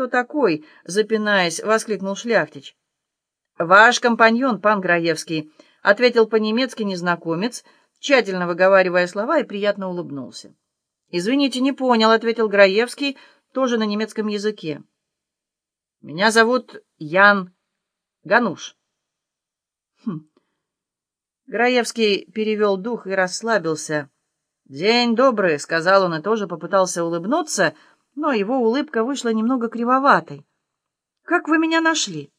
кто такой?» — запинаясь, воскликнул Шляхтич. «Ваш компаньон, пан Граевский», — ответил по-немецки незнакомец, тщательно выговаривая слова и приятно улыбнулся. «Извините, не понял», — ответил Граевский, тоже на немецком языке. «Меня зовут Ян Гануш». Хм. Граевский перевел дух и расслабился. «День добрый», — сказал он и тоже попытался улыбнуться, но его улыбка вышла немного кривоватой. «Как вы меня нашли?»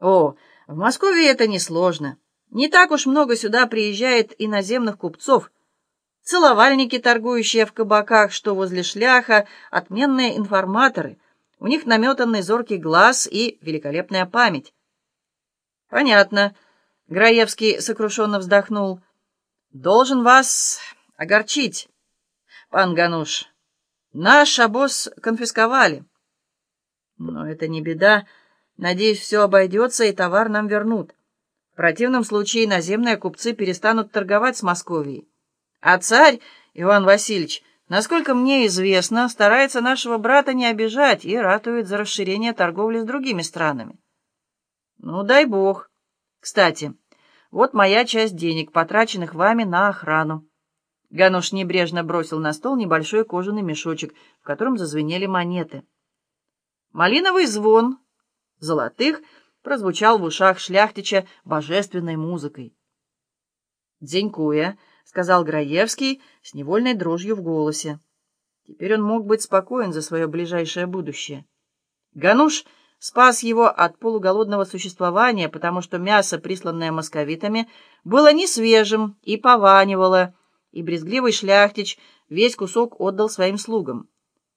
«О, в Москве это несложно. Не так уж много сюда приезжает иноземных купцов. Целовальники, торгующие в кабаках, что возле шляха, отменные информаторы. У них наметанный зоркий глаз и великолепная память». «Понятно», — Граевский сокрушенно вздохнул, — Должен вас огорчить, пан Гануш. Наш обоз конфисковали. Но это не беда. Надеюсь, все обойдется, и товар нам вернут. В противном случае наземные купцы перестанут торговать с Московией. А царь, Иван Васильевич, насколько мне известно, старается нашего брата не обижать и ратует за расширение торговли с другими странами. Ну, дай бог. Кстати, вот моя часть денег, потраченных вами на охрану. Гануш небрежно бросил на стол небольшой кожаный мешочек, в котором зазвенели монеты. Малиновый звон золотых прозвучал в ушах шляхтича божественной музыкой. «Дзенькуя», — сказал Граевский с невольной дрожью в голосе. Теперь он мог быть спокоен за свое ближайшее будущее. Гануш спас его от полуголодного существования, потому что мясо, присланное московитами, было не свежим и пованивало, и брезгливый шляхтич весь кусок отдал своим слугам.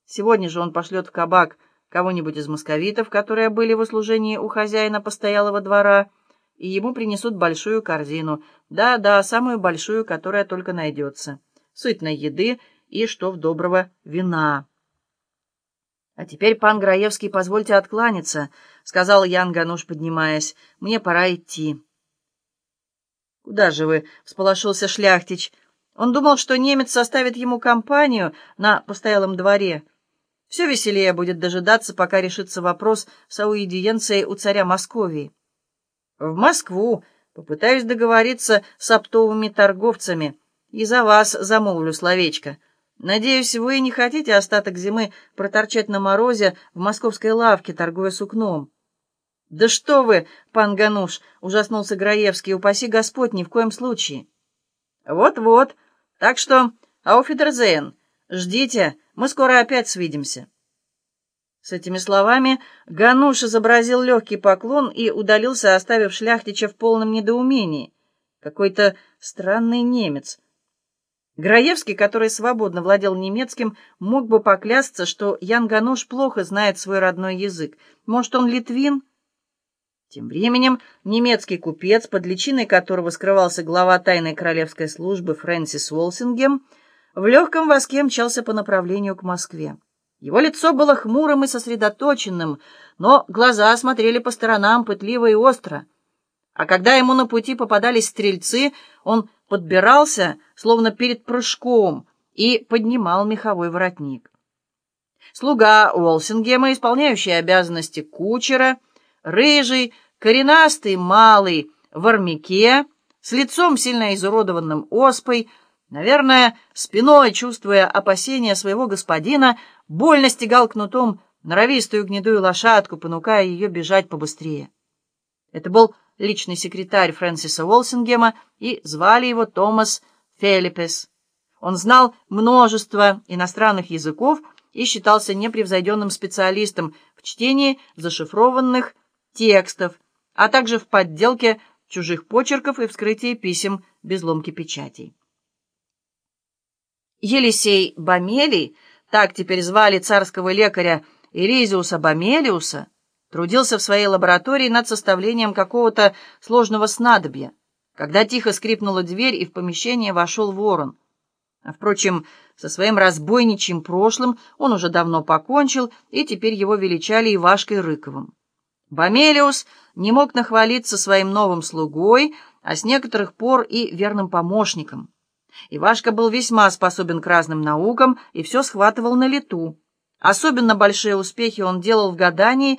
Сегодня же он пошлет в кабак кого-нибудь из московитов, которые были в услужении у хозяина постоялого двора, и ему принесут большую корзину, да-да, самую большую, которая только найдется, сытной еды и, что в доброго, вина. «А теперь, пан Граевский, позвольте откланяться», — сказал Ян Гануш, поднимаясь. «Мне пора идти». «Куда же вы?» — всполошился шляхтич. Он думал, что немец составит ему компанию на постоялом дворе. Все веселее будет дожидаться, пока решится вопрос с аудиенцией у царя Московии. «В Москву. Попытаюсь договориться с оптовыми торговцами. И за вас замолвлю словечко». Надеюсь, вы не хотите остаток зимы проторчать на морозе в московской лавке, торгуя сукном. Да что вы, пан Гануш, ужаснулся Граевский, упаси Господь, ни в коем случае. Вот-вот, так что, ауфидерзейн, ждите, мы скоро опять свидимся. С этими словами Гануш изобразил легкий поклон и удалился, оставив шляхтича в полном недоумении. Какой-то странный немец — Граевский, который свободно владел немецким, мог бы поклясться, что Ян Ганош плохо знает свой родной язык. Может, он литвин? Тем временем немецкий купец, под личиной которого скрывался глава тайной королевской службы Фрэнсис Уолсингем, в легком воске мчался по направлению к Москве. Его лицо было хмурым и сосредоточенным, но глаза смотрели по сторонам пытливо и остро. А когда ему на пути попадались стрельцы, он подбирался, словно перед прыжком, и поднимал меховой воротник. Слуга Уолсингема, исполняющий обязанности кучера, рыжий, коренастый, малый, в армяке, с лицом сильно изуродованным оспой, наверное, спиной, чувствуя опасения своего господина, больно стегал кнутом норовистую гнедую лошадку, понукая ее бежать побыстрее. Это был личный секретарь Фрэнсиса Уолсингема, и звали его Томас Фелипес. Он знал множество иностранных языков и считался непревзойденным специалистом в чтении зашифрованных текстов, а также в подделке чужих почерков и вскрытии писем без ломки печатей. Елисей Бамелий, так теперь звали царского лекаря Иризиуса Бамелиуса, трудился в своей лаборатории над составлением какого-то сложного снадобья, когда тихо скрипнула дверь, и в помещение вошел ворон. А, впрочем, со своим разбойничьим прошлым он уже давно покончил, и теперь его величали Ивашкой Рыковым. Бомелиус не мог нахвалиться своим новым слугой, а с некоторых пор и верным помощником. Ивашка был весьма способен к разным наукам и все схватывал на лету Особенно большие успехи он делал в гадании